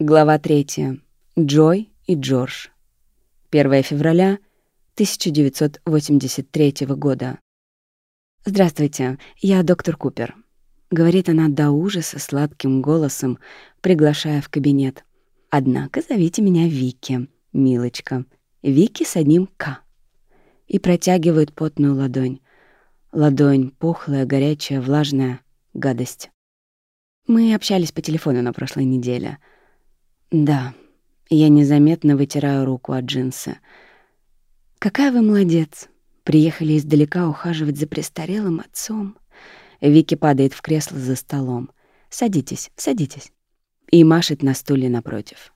Глава 3. Джой и Джордж. 1 февраля 1983 года. «Здравствуйте, я доктор Купер», — говорит она до ужаса сладким голосом, приглашая в кабинет. «Однако зовите меня Вики, милочка. Вики с одним «К». И протягивает потную ладонь. Ладонь пухлая, горячая, влажная. Гадость. Мы общались по телефону на прошлой неделе — да, я незаметно вытираю руку от джинсы. Какая вы молодец. Приехали издалека ухаживать за престарелым отцом. Вики падает в кресло за столом. Садитесь, садитесь. И машет на стуле напротив.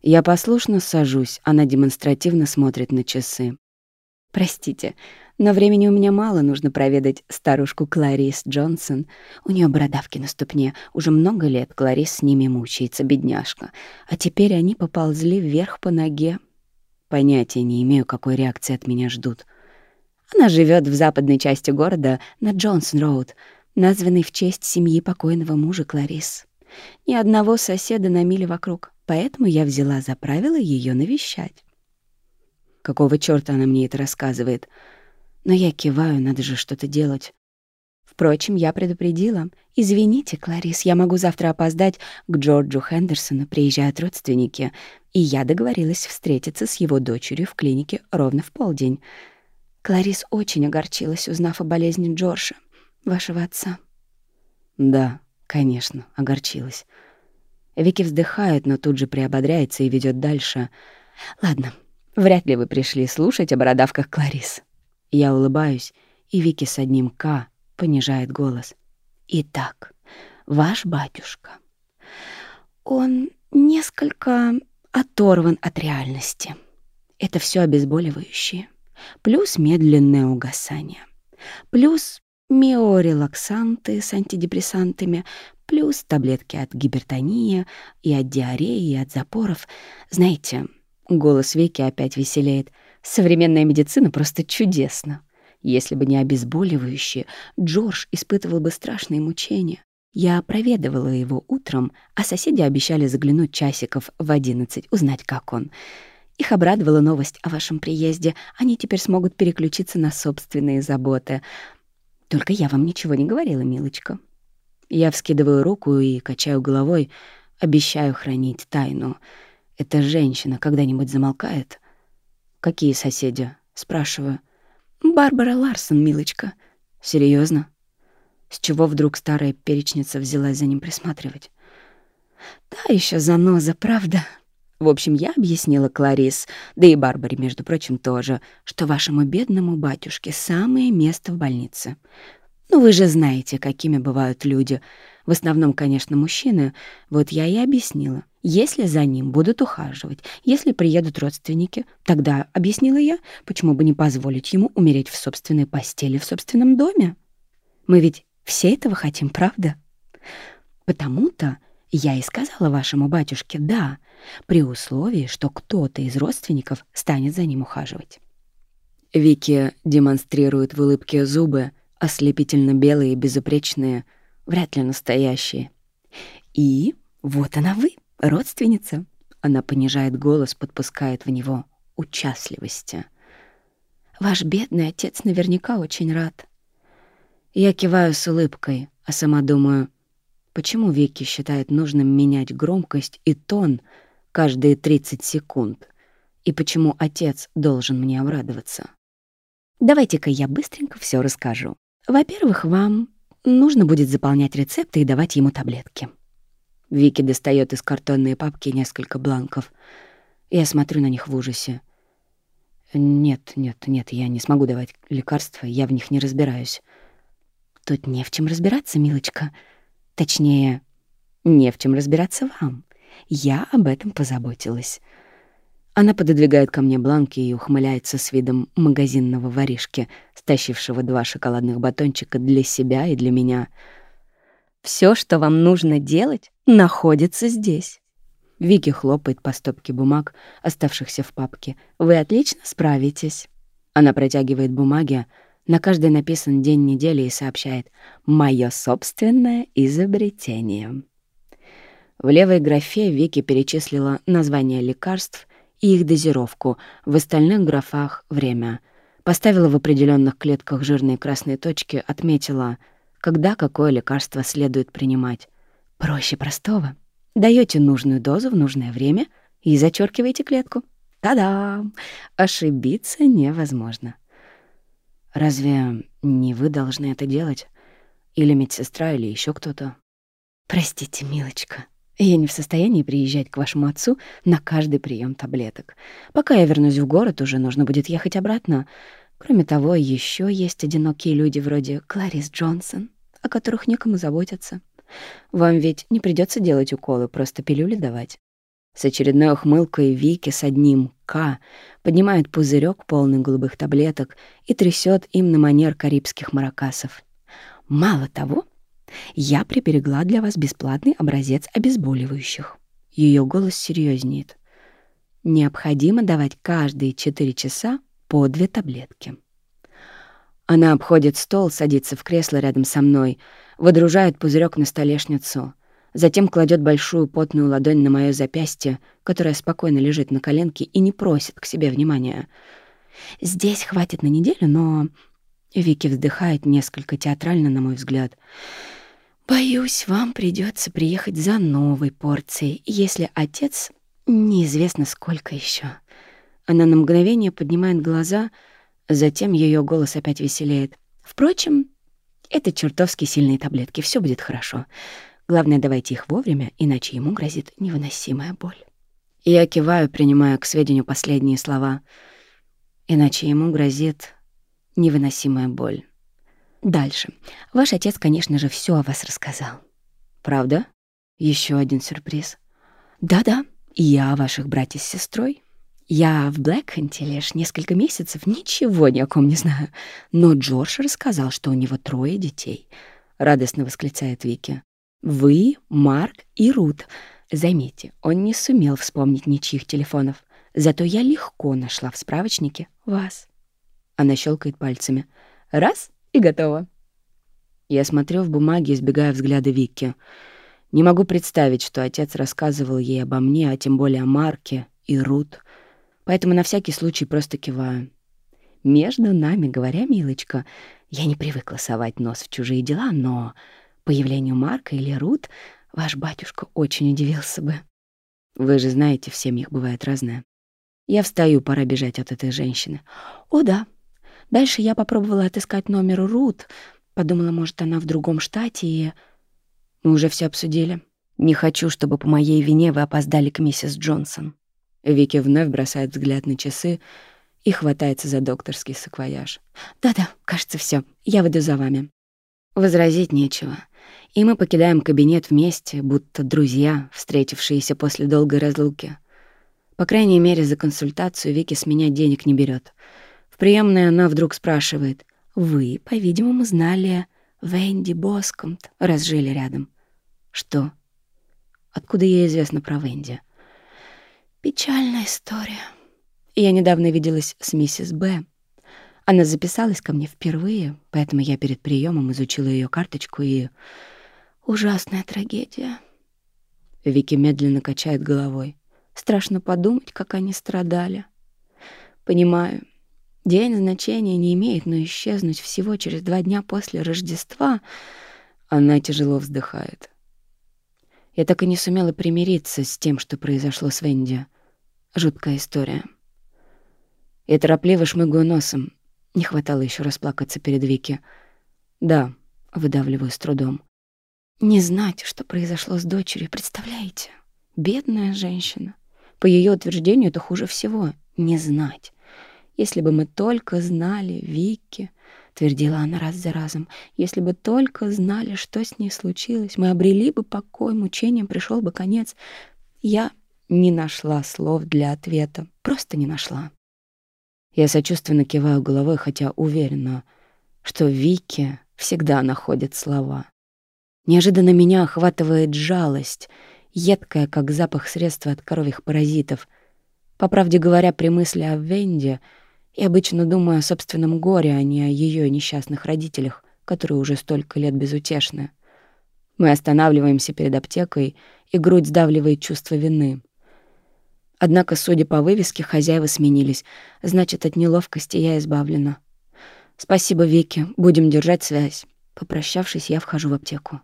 Я послушно сажусь, она демонстративно смотрит на часы. Простите, но времени у меня мало, нужно проведать старушку Кларис Джонсон. У нее бородавки на ступне. Уже много лет Кларис с ними мучается, бедняжка. А теперь они поползли вверх по ноге. Понятия не имею, какой реакции от меня ждут. Она живет в западной части города на Джонсон-роуд, названной в честь семьи покойного мужа Кларис. Ни одного соседа на миле вокруг, поэтому я взяла за правило ее навещать. Какого чёрта она мне это рассказывает? Но я киваю, надо же что-то делать. Впрочем, я предупредила. «Извините, Кларис, я могу завтра опоздать к Джорджу Хендерсону, приезжают родственники, и я договорилась встретиться с его дочерью в клинике ровно в полдень». Кларис очень огорчилась, узнав о болезни Джорджа, вашего отца. «Да, конечно, огорчилась». Вики вздыхает, но тут же приободряется и ведет дальше. «Ладно, Вряд ли вы пришли слушать о бородавках Кларис. Я улыбаюсь, и Вики с одним «К» понижает голос. Итак, ваш батюшка. Он несколько оторван от реальности. Это все обезболивающее. Плюс медленное угасание. Плюс миорелаксанты с антидепрессантами, плюс таблетки от гипертонии и от диареи, и от запоров. Знаете, Голос Веки опять веселеет. Современная медицина просто чудесна. Если бы не обезболивающие, Джордж испытывал бы страшные мучения. Я проведывала его утром, а соседи обещали заглянуть часиков в одиннадцать, узнать, как он. Их обрадовала новость о вашем приезде. Они теперь смогут переключиться на собственные заботы. Только я вам ничего не говорила, милочка. Я вскидываю руку и качаю головой, обещаю хранить тайну — эта женщина когда-нибудь замолкает? Какие соседи? Спрашиваю. Барбара Ларсон, милочка. Серьезно? С чего вдруг старая перечница взялась за ним присматривать? Да, еще заноза, правда? В общем, я объяснила Кларис, да и Барбаре, между прочим, тоже, что вашему бедному батюшке самое место в больнице. Ну, вы же знаете, какими бывают люди. В основном, конечно, мужчины. Вот я и объяснила. Если за ним будут ухаживать, если приедут родственники, тогда, объяснила я, почему бы не позволить ему умереть в собственной постели в собственном доме? Мы ведь все этого хотим, правда? Потому-то я и сказала вашему батюшке «да», при условии, что кто-то из родственников станет за ним ухаживать. Вики демонстрирует в улыбке зубы, ослепительно белые, безупречные, вряд ли настоящие. И вот она вы родственница. Она понижает голос, подпускает в него участливости. Ваш бедный отец наверняка очень рад. Я киваю с улыбкой, а сама думаю, почему Вики считает нужным менять громкость и тон каждые 30 секунд, и почему отец должен мне обрадоваться. Давайте-ка я быстренько все расскажу. Во-первых, вам нужно будет заполнять рецепты и давать ему таблетки. Вики достает из картонной папки несколько бланков. Я смотрю на них в ужасе. Нет, нет, нет, я не смогу давать лекарства, я в них не разбираюсь. Тут не в чем разбираться, милочка. Точнее, не в чем разбираться вам. Я об этом позаботилась. Она пододвигает ко мне бланки и ухмыляется с видом магазинного воришки, стащившего два шоколадных батончика для себя и для меня — все, что вам нужно делать, находится здесь. Вики хлопает по стопке бумаг, оставшихся в папке. Вы отлично справитесь. Она протягивает бумаги. На каждой написан день недели и сообщает «Моё собственное изобретение». В левой графе Вики перечислила названия лекарств и их дозировку, в остальных графах — время. Поставила в определенных клетках жирные красные точки, отметила, когда какое лекарство следует принимать. Проще простого. Даете нужную дозу в нужное время и зачеркиваете клетку. Та-дам! Ошибиться невозможно. Разве не вы должны это делать? Или медсестра, или еще кто-то? Простите, милочка, я не в состоянии приезжать к вашему отцу на каждый прием таблеток. Пока я вернусь в город, уже нужно будет ехать обратно. Кроме того, еще есть одинокие люди вроде Кларис Джонсон, о которых некому заботиться. Вам ведь не придется делать уколы, просто пилюли давать. С очередной ухмылкой Вики с одним «К» поднимает пузырек полный голубых таблеток и трясет им на манер карибских маракасов. Мало того, я приберегла для вас бесплатный образец обезболивающих. Ее голос серьезнеет. Необходимо давать каждые четыре часа по две таблетки. Она обходит стол, садится в кресло рядом со мной, выдружает пузырек на столешницу, затем кладет большую потную ладонь на мое запястье, которое спокойно лежит на коленке и не просит к себе внимания. Здесь хватит на неделю, но... Вики вздыхает несколько театрально, на мой взгляд. Боюсь, вам придется приехать за новой порцией, если отец неизвестно сколько еще. Она на мгновение поднимает глаза, затем ее голос опять веселеет. Впрочем, это чертовски сильные таблетки, все будет хорошо. Главное, давайте их вовремя, иначе ему грозит невыносимая боль. Я киваю, принимая к сведению последние слова. Иначе ему грозит невыносимая боль. Дальше. Ваш отец, конечно же, все о вас рассказал. Правда? Еще один сюрприз. Да-да, я о ваших братьях с сестрой. Я в Блэкхенте лишь несколько месяцев ничего ни о ком не знаю. Но Джордж рассказал, что у него трое детей. Радостно восклицает Вики. Вы, Марк и Рут. Заметьте, он не сумел вспомнить ничьих телефонов. Зато я легко нашла в справочнике вас. Она щелкает пальцами. Раз и готово. Я смотрю в бумаге, избегая взгляда Вики. Не могу представить, что отец рассказывал ей обо мне, а тем более о Марке и Рут. Поэтому на всякий случай просто киваю. Между нами говоря, милочка, я не привыкла совать нос в чужие дела, но появлению Марка или Рут ваш батюшка очень удивился бы. Вы же знаете, в семьях бывает разное. Я встаю, пора бежать от этой женщины. О, да, Дальше я попробовала отыскать номер Рут. Подумала, может, она в другом штате, и... Мы уже все обсудили. Не хочу, чтобы по моей вине вы опоздали к миссис Джонсон. Вики вновь бросает взгляд на часы и хватается за докторский саквояж. «Да-да, кажется, все. Я выйду за вами». Возразить нечего. И мы покидаем кабинет вместе, будто друзья, встретившиеся после долгой разлуки. По крайней мере, за консультацию Вики с меня денег не берет. Приемной она вдруг спрашивает. «Вы, по-видимому, знали Венди Боскомт, раз жили рядом». «Что? Откуда ей известно про Венди?» «Печальная история. Я недавно виделась с миссис Б. Она записалась ко мне впервые, поэтому я перед приемом изучила ее карточку и... Ужасная трагедия». Вики медленно качает головой. Страшно подумать, как они страдали. Понимаю, День значения не имеет, но исчезнуть всего через два дня после Рождества... Она тяжело вздыхает. Я так и не сумела примириться с тем, что произошло с Венди. Жуткая история. Я торопливо шмыгаю носом. Не хватало еще расплакаться перед Вики. Да, выдавливаю с трудом. Не знать, что произошло с дочерью, представляете? Бедная женщина. По ее утверждению, это хуже всего — не знать. Если бы мы только знали Вики, твердила она раз за разом, если бы только знали, что с ней случилось, мы обрели бы покой, мучениям пришел бы конец. Я не нашла слов для ответа, просто не нашла. Я сочувственно киваю головой, хотя уверена, что Вики всегда находит слова. Неожиданно меня охватывает жалость, едкая, как запах средства от коровьих паразитов. По правде говоря, при мысли о Венде — и обычно думаю о собственном горе, а не о ее несчастных родителях, которые уже столько лет безутешны. Мы останавливаемся перед аптекой, и грудь сдавливает чувство вины. Однако, судя по вывеске, хозяева сменились. Значит, от неловкости я избавлена. «Спасибо, Вики. Будем держать связь». Попрощавшись, я вхожу в аптеку.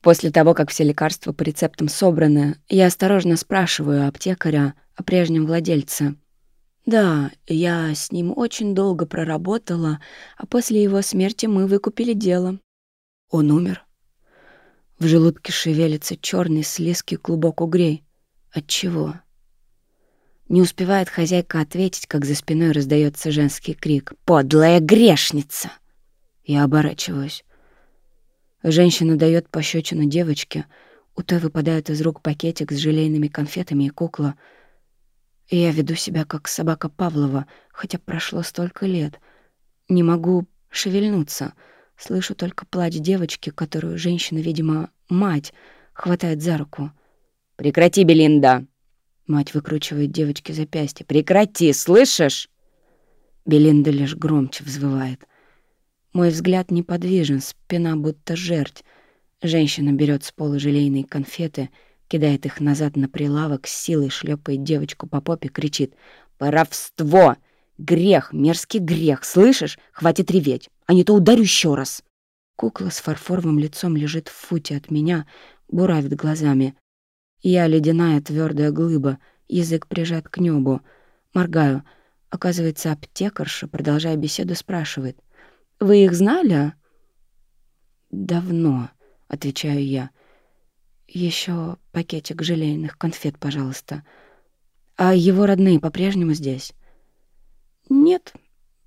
После того, как все лекарства по рецептам собраны, я осторожно спрашиваю аптекаря о прежнем владельце. Да, я с ним очень долго проработала, а после его смерти мы выкупили дело. Он умер. В желудке шевелится черный слизкий клубок угрей. От чего? Не успевает хозяйка ответить, как за спиной раздается женский крик. «Подлая грешница!» Я оборачиваюсь. Женщина дает пощечину девочке. У той выпадает из рук пакетик с желейными конфетами и кукла. И я веду себя как собака Павлова, хотя прошло столько лет. Не могу шевельнуться. Слышу только плач девочки, которую женщина, видимо, мать, хватает за руку. «Прекрати, Белинда!» Мать выкручивает девочке запястье. «Прекрати, слышишь?» Белинда лишь громче взвывает. Мой взгляд неподвижен, спина будто жерть. Женщина берет с пола желейные конфеты, кидает их назад на прилавок, с силой шлепает девочку по попе, кричит «Воровство! Грех, мерзкий грех! Слышишь? Хватит реветь, а не то ударю еще раз!» Кукла с фарфоровым лицом лежит в футе от меня, буравит глазами. Я ледяная твердая глыба, язык прижат к небу. Моргаю. Оказывается, аптекарша, продолжая беседу, спрашивает. «Вы их знали?» «Давно», — отвечаю я. Еще пакетик желейных конфет, пожалуйста. А его родные по-прежнему здесь?» «Нет.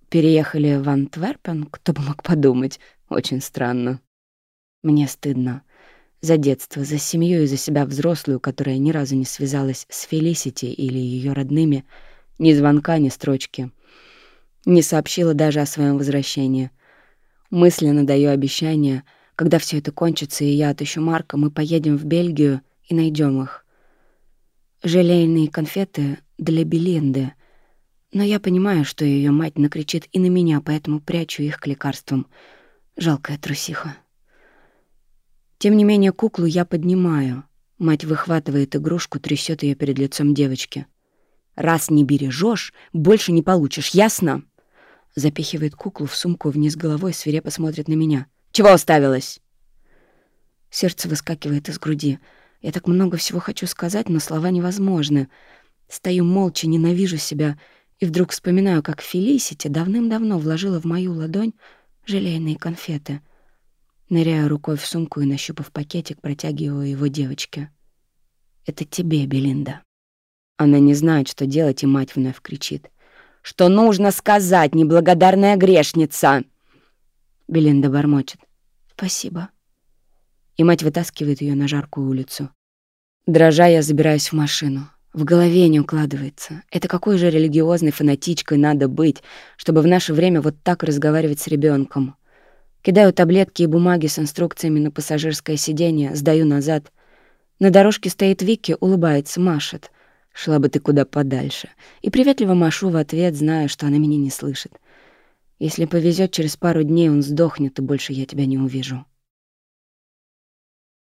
Переехали в Антверпен, кто бы мог подумать. Очень странно. Мне стыдно. За детство, за семью и за себя взрослую, которая ни разу не связалась с Фелисити или ее родными, ни звонка, ни строчки. Не сообщила даже о своем возвращении. Мысленно даю обещание, когда все это кончится, и я отыщу Марка, мы поедем в Бельгию и найдем их. Желейные конфеты для Белинды. Но я понимаю, что ее мать накричит и на меня, поэтому прячу их к лекарствам. Жалкая трусиха. Тем не менее, куклу я поднимаю. Мать выхватывает игрушку, трясет ее перед лицом девочки. «Раз не бережешь, больше не получишь, ясно?» Запихивает куклу в сумку вниз головой, свирепо смотрит на меня. «Чего уставилась?» Сердце выскакивает из груди. Я так много всего хочу сказать, но слова невозможны. Стою молча, ненавижу себя, и вдруг вспоминаю, как Фелисити давным-давно вложила в мою ладонь желейные конфеты — Ныряю рукой в сумку и, нащупав пакетик, протягиваю его девочке. «Это тебе, Белинда». Она не знает, что делать, и мать вновь кричит. «Что нужно сказать, неблагодарная грешница!» Белинда бормочет. «Спасибо». И мать вытаскивает ее на жаркую улицу. Дрожа, я забираюсь в машину. В голове не укладывается. Это какой же религиозной фанатичкой надо быть, чтобы в наше время вот так разговаривать с ребенком? Кидаю таблетки и бумаги с инструкциями на пассажирское сиденье, сдаю назад. На дорожке стоит Вики, улыбается, машет. Шла бы ты куда подальше. И приветливо машу в ответ, зная, что она меня не слышит. Если повезет, через пару дней он сдохнет, и больше я тебя не увижу.